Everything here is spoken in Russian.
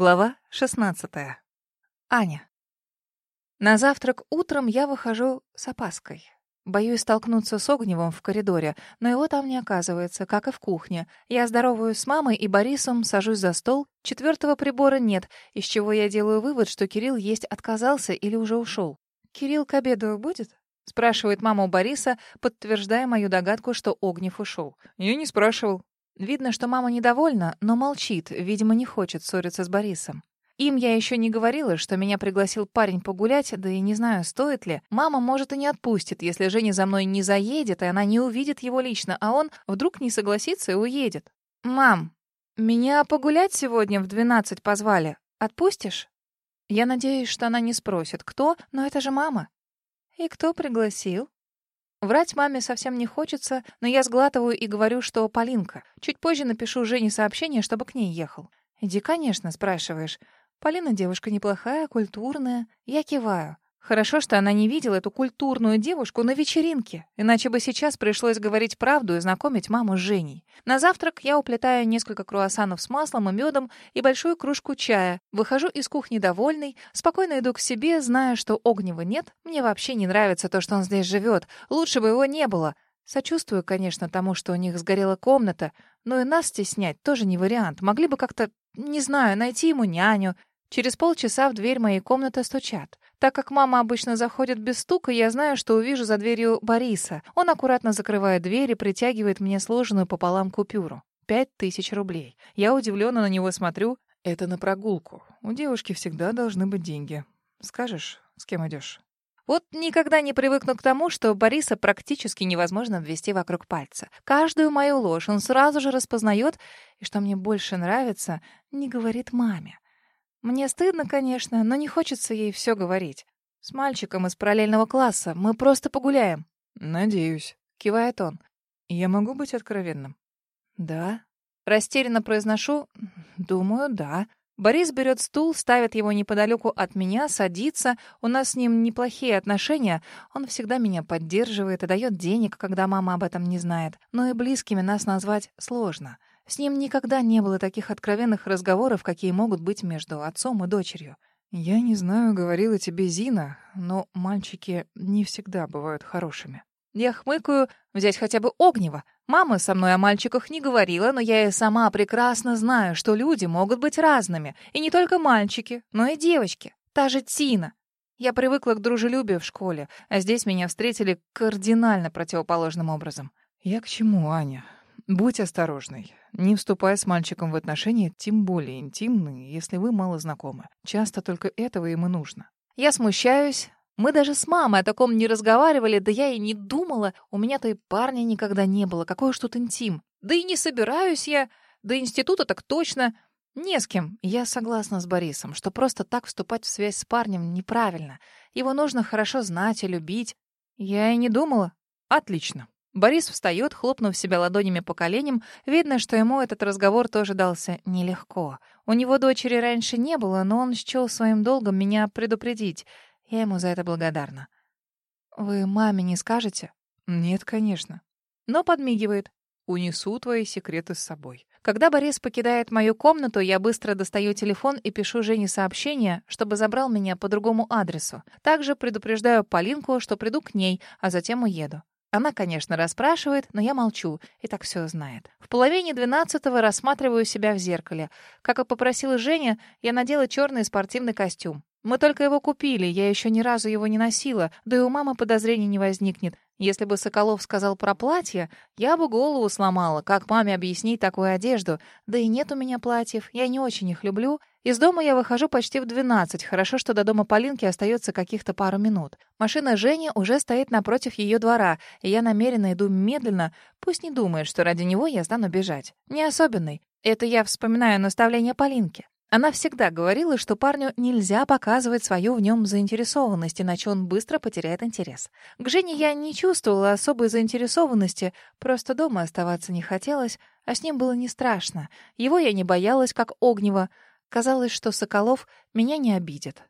Глава 16. Аня. На завтрак утром я выхожу с опаской. Боюсь столкнуться с Огневым в коридоре, но его там не оказывается, как и в кухне. Я здороваюсь с мамой и Борисом, сажусь за стол. Четвертого прибора нет, из чего я делаю вывод, что Кирилл есть отказался или уже ушел. «Кирилл к обеду будет?» — спрашивает мама у Бориса, подтверждая мою догадку, что Огнев ушел. «Я не спрашивал», Видно, что мама недовольна, но молчит, видимо, не хочет ссориться с Борисом. Им я еще не говорила, что меня пригласил парень погулять, да и не знаю, стоит ли. Мама, может, и не отпустит, если Женя за мной не заедет, и она не увидит его лично, а он вдруг не согласится и уедет. «Мам, меня погулять сегодня в двенадцать позвали. Отпустишь?» Я надеюсь, что она не спросит, кто, но это же мама. «И кто пригласил?» Врать маме совсем не хочется, но я сглатываю и говорю, что Полинка. Чуть позже напишу Жене сообщение, чтобы к ней ехал. «Иди, конечно», — спрашиваешь. Полина девушка неплохая, культурная. Я киваю. Хорошо, что она не видела эту культурную девушку на вечеринке, иначе бы сейчас пришлось говорить правду и знакомить маму с Женей. На завтрак я уплетаю несколько круассанов с маслом и медом и большую кружку чая. Выхожу из кухни довольный, спокойно иду к себе, зная, что Огнева нет. Мне вообще не нравится то, что он здесь живет. Лучше бы его не было. Сочувствую, конечно, тому, что у них сгорела комната, но и нас стеснять тоже не вариант. Могли бы как-то, не знаю, найти ему няню. Через полчаса в дверь моей комнаты стучат. Так как мама обычно заходит без стука, я знаю, что увижу за дверью Бориса. Он аккуратно закрывает дверь и притягивает мне сложенную пополам купюру. Пять тысяч рублей. Я удивленно на него смотрю. Это на прогулку. У девушки всегда должны быть деньги. Скажешь, с кем идешь? Вот никогда не привыкну к тому, что Бориса практически невозможно ввести вокруг пальца. Каждую мою ложь он сразу же распознает, и, что мне больше нравится, не говорит маме. Мне стыдно, конечно, но не хочется ей все говорить. С мальчиком из параллельного класса мы просто погуляем. Надеюсь, кивает он. Я могу быть откровенным? Да. Растерянно произношу. Думаю, да. Борис берет стул, ставит его неподалеку от меня, садится. У нас с ним неплохие отношения. Он всегда меня поддерживает и дает денег, когда мама об этом не знает. Но и близкими нас назвать сложно. С ним никогда не было таких откровенных разговоров, какие могут быть между отцом и дочерью. «Я не знаю, говорила тебе Зина, но мальчики не всегда бывают хорошими». Я хмыкаю, взять хотя бы Огнева. Мама со мной о мальчиках не говорила, но я и сама прекрасно знаю, что люди могут быть разными. И не только мальчики, но и девочки. Та же Тина. Я привыкла к дружелюбию в школе, а здесь меня встретили кардинально противоположным образом. «Я к чему, Аня? Будь осторожной. Не вступай с мальчиком в отношения, тем более интимные, если вы мало знакомы. Часто только этого им и нужно. Я смущаюсь. Мы даже с мамой о таком не разговаривали, да я и не думала. У меня-то и парня никогда не было. Какой уж тут интим. Да и не собираюсь я. До института так точно. Не с кем. Я согласна с Борисом, что просто так вступать в связь с парнем неправильно. Его нужно хорошо знать и любить. Я и не думала. Отлично. Борис встает, хлопнув себя ладонями по коленям. Видно, что ему этот разговор тоже дался нелегко. У него дочери раньше не было, но он счел своим долгом меня предупредить. Я ему за это благодарна. «Вы маме не скажете?» «Нет, конечно». Но подмигивает. «Унесу твои секреты с собой». Когда Борис покидает мою комнату, я быстро достаю телефон и пишу Жене сообщение, чтобы забрал меня по другому адресу. Также предупреждаю Полинку, что приду к ней, а затем уеду. Она, конечно, расспрашивает, но я молчу, и так все знает. В половине двенадцатого рассматриваю себя в зеркале. Как и попросила Женя, я надела черный спортивный костюм. Мы только его купили, я еще ни разу его не носила, да и у мамы подозрений не возникнет. Если бы Соколов сказал про платье, я бы голову сломала, как маме объяснить такую одежду. Да и нет у меня платьев, я не очень их люблю, из дома я выхожу почти в 12. Хорошо, что до дома Полинки остается каких-то пару минут. Машина Жени уже стоит напротив ее двора, и я намеренно иду медленно. Пусть не думает, что ради него я стану бежать. Не особенный. Это я вспоминаю наставление Полинки. Она всегда говорила, что парню нельзя показывать свою в нем заинтересованность, иначе он быстро потеряет интерес. К Жене я не чувствовала особой заинтересованности, просто дома оставаться не хотелось, а с ним было не страшно. Его я не боялась, как Огнева. Казалось, что Соколов меня не обидит.